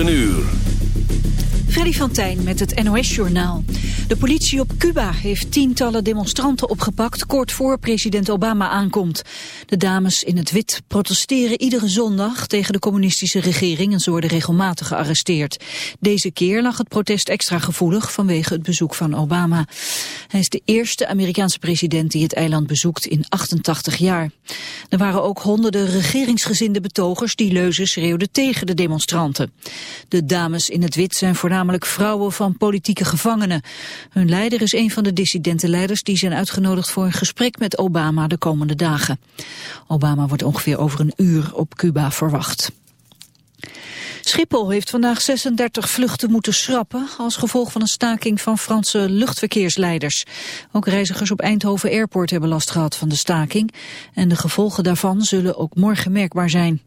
9 uur. Freddy van Tijn met het NOS-journaal. De politie op Cuba heeft tientallen demonstranten opgepakt... kort voor president Obama aankomt. De dames in het wit protesteren iedere zondag... tegen de communistische regering en ze worden regelmatig gearresteerd. Deze keer lag het protest extra gevoelig... vanwege het bezoek van Obama. Hij is de eerste Amerikaanse president die het eiland bezoekt in 88 jaar. Er waren ook honderden regeringsgezinde betogers... die leuzen schreeuwden tegen de demonstranten. De dames in het wit zijn voornamelijk namelijk vrouwen van politieke gevangenen. Hun leider is een van de dissidentenleiders die zijn uitgenodigd voor een gesprek met Obama de komende dagen. Obama wordt ongeveer over een uur op Cuba verwacht. Schiphol heeft vandaag 36 vluchten moeten schrappen als gevolg van een staking van Franse luchtverkeersleiders. Ook reizigers op Eindhoven Airport hebben last gehad van de staking en de gevolgen daarvan zullen ook morgen merkbaar zijn.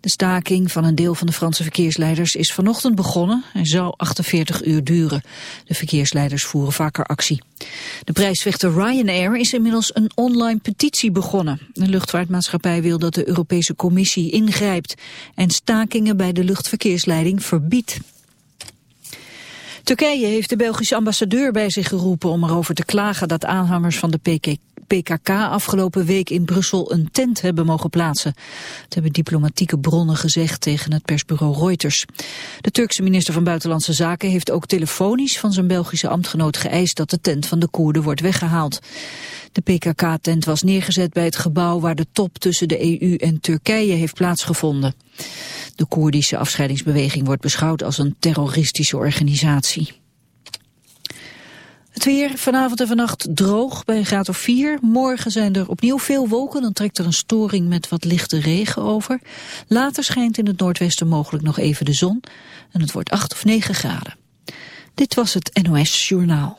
De staking van een deel van de Franse verkeersleiders is vanochtend begonnen en zou 48 uur duren. De verkeersleiders voeren vaker actie. De prijsvechter Ryanair is inmiddels een online petitie begonnen. De luchtvaartmaatschappij wil dat de Europese Commissie ingrijpt en stakingen bij de luchtverkeersleiding verbiedt. Turkije heeft de Belgische ambassadeur bij zich geroepen om erover te klagen dat aanhangers van de PKK afgelopen week in Brussel een tent hebben mogen plaatsen. Dat hebben diplomatieke bronnen gezegd tegen het persbureau Reuters. De Turkse minister van Buitenlandse Zaken heeft ook telefonisch van zijn Belgische ambtgenoot geëist dat de tent van de Koerden wordt weggehaald. De PKK-tent was neergezet bij het gebouw waar de top tussen de EU en Turkije heeft plaatsgevonden. De Koerdische afscheidingsbeweging wordt beschouwd als een terroristische organisatie. Het weer vanavond en vannacht droog bij een graad of 4. Morgen zijn er opnieuw veel wolken. Dan trekt er een storing met wat lichte regen over. Later schijnt in het noordwesten mogelijk nog even de zon. En het wordt 8 of 9 graden. Dit was het NOS Journaal.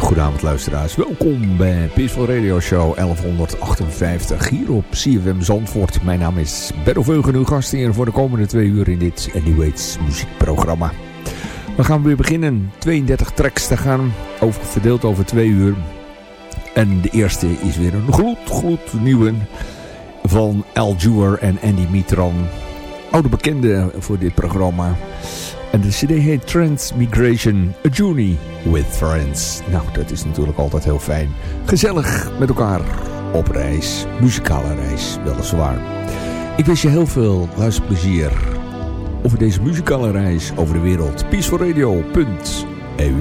Hele luisteraars. Welkom bij Peaceful Radio Show 1158 hier op CFM Zandvoort. Mijn naam is Benno Veugen, uw gast hier voor de komende twee uur in dit Anyways muziekprogramma. We gaan weer beginnen. 32 tracks te gaan, over, verdeeld over twee uur. En de eerste is weer een gloed, gloed nieuwe van Al Jewer en Andy Mitran. Oude bekenden voor dit programma. En de cd heet Transmigration, A Journey with Friends. Nou, dat is natuurlijk altijd heel fijn. Gezellig met elkaar op reis. Muzikale reis, weliswaar. Ik wens je heel veel luisterplezier over deze muzikale reis over de wereld. Peacefulradio.eu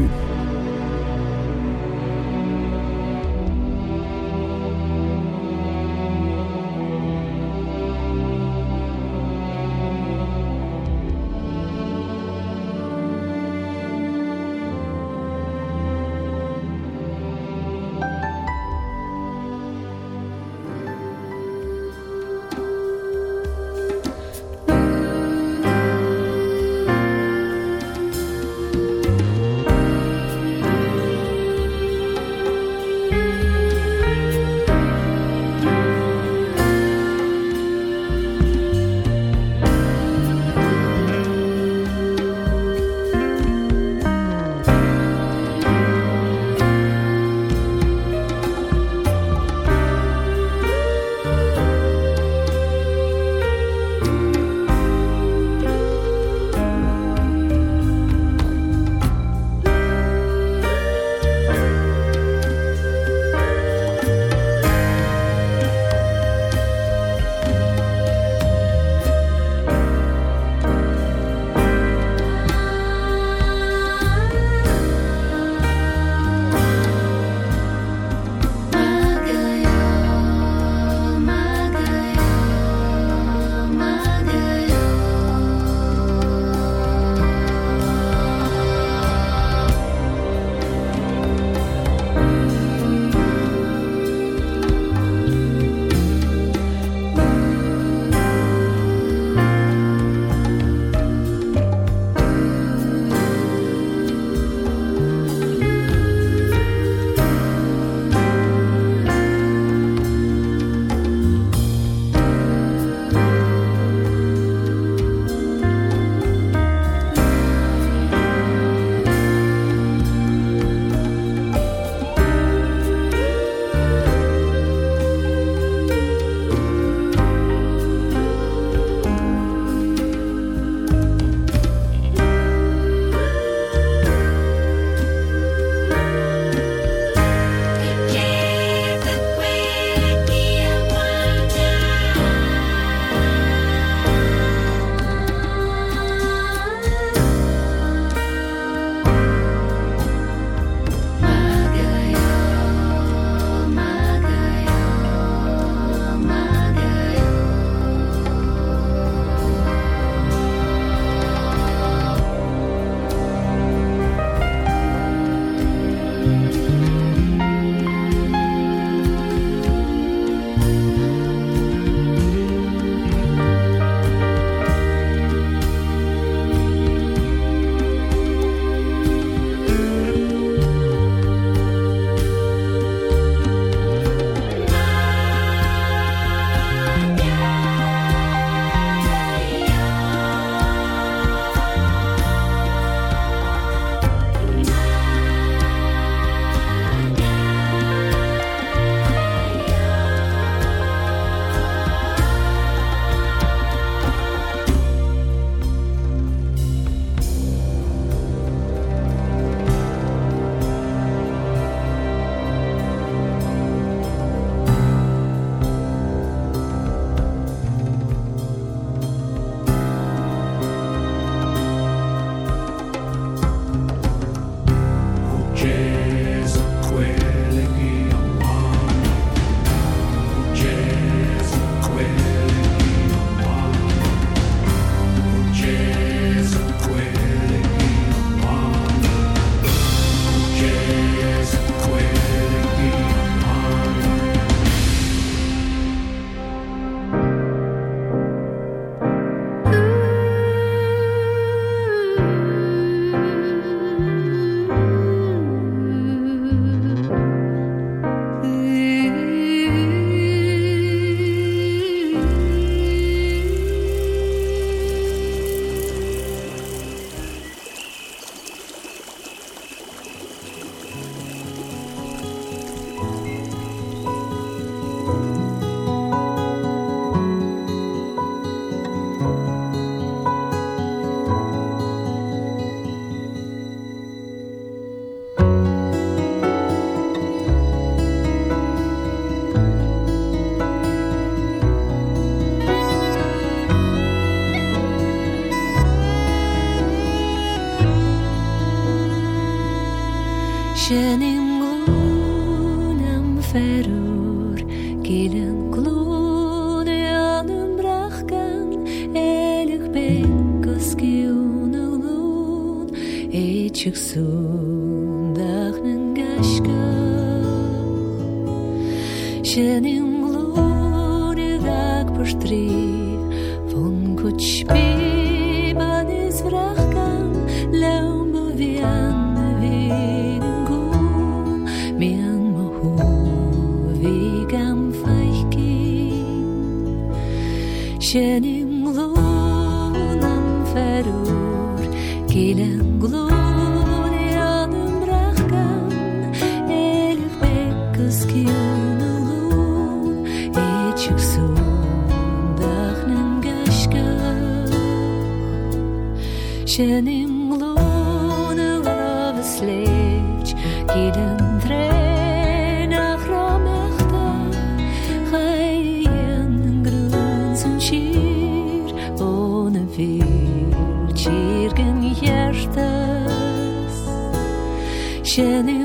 仙女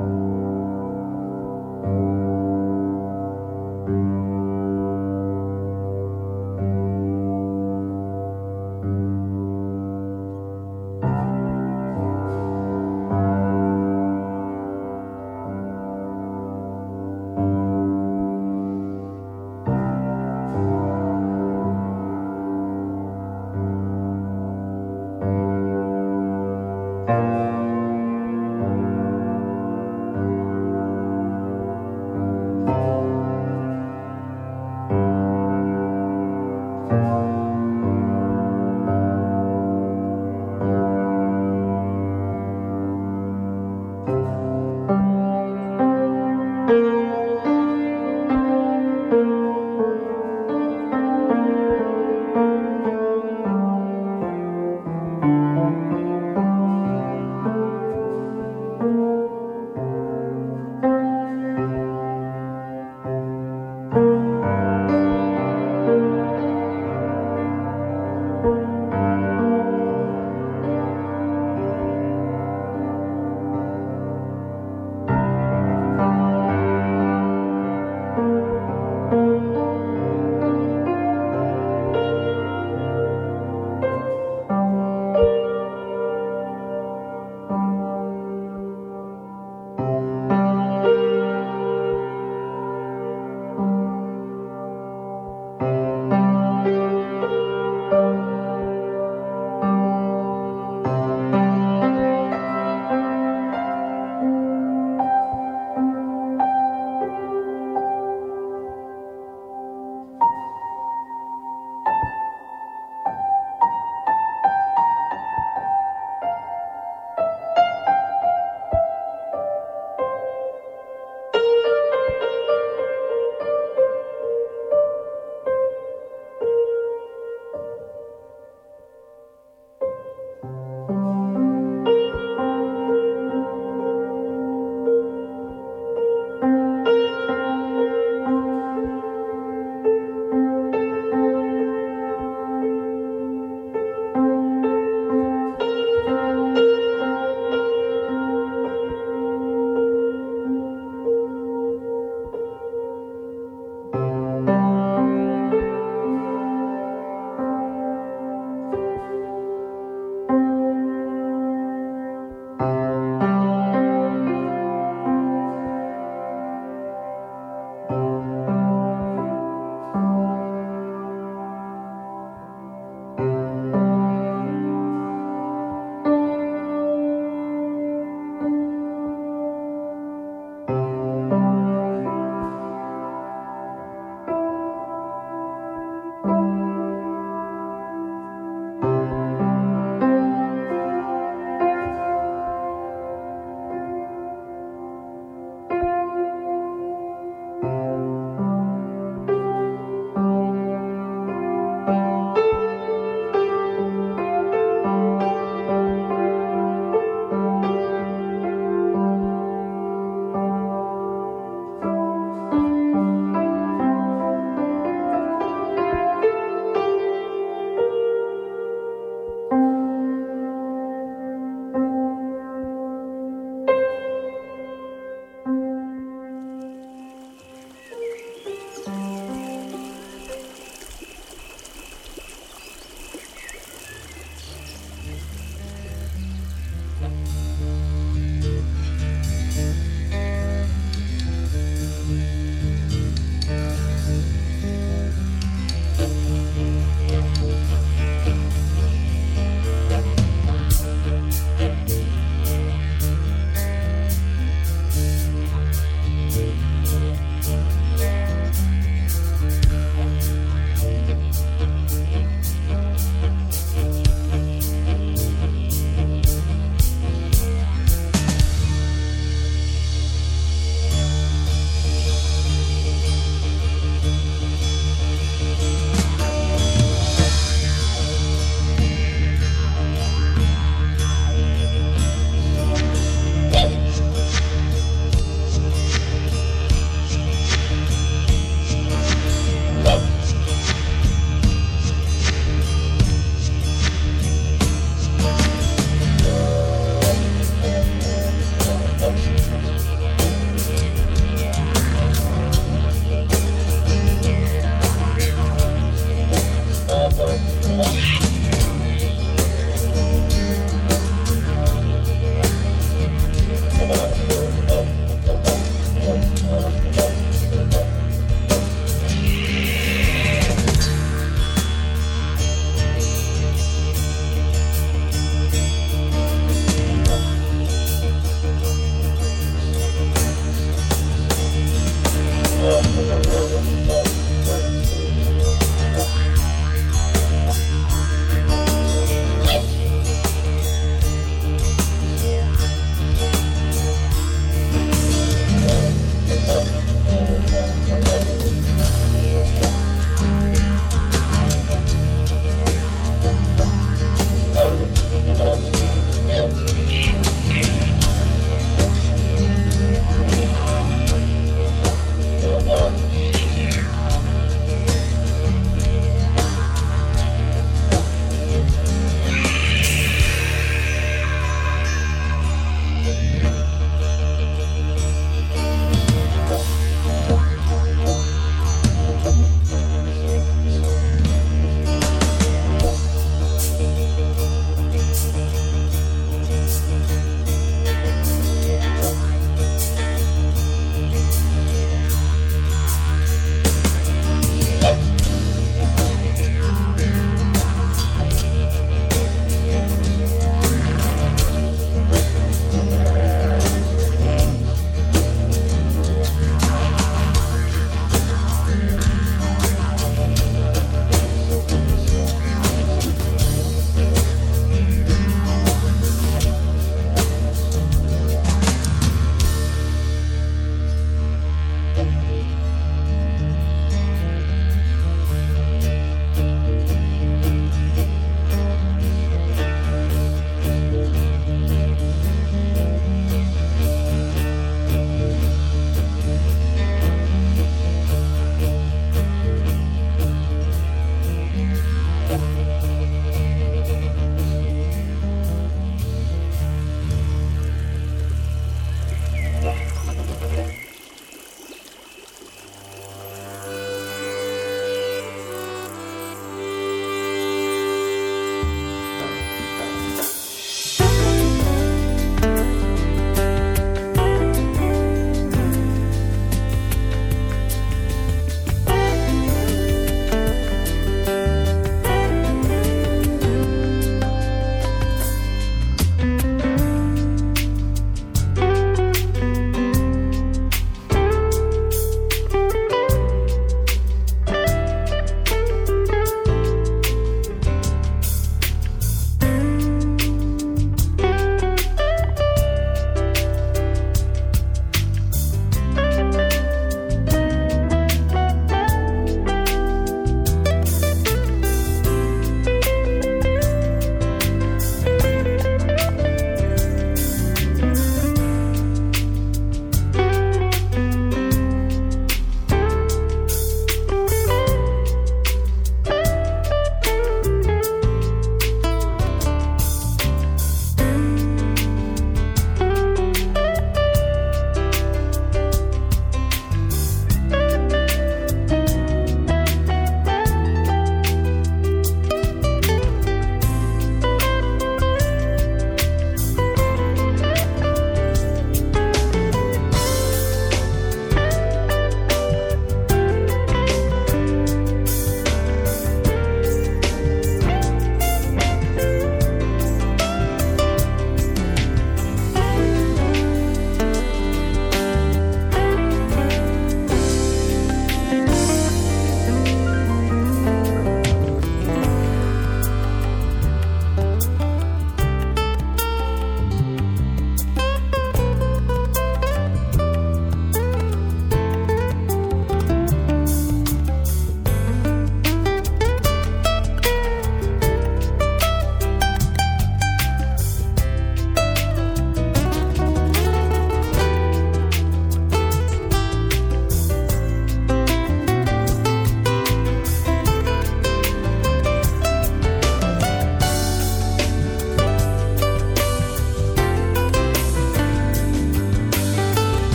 you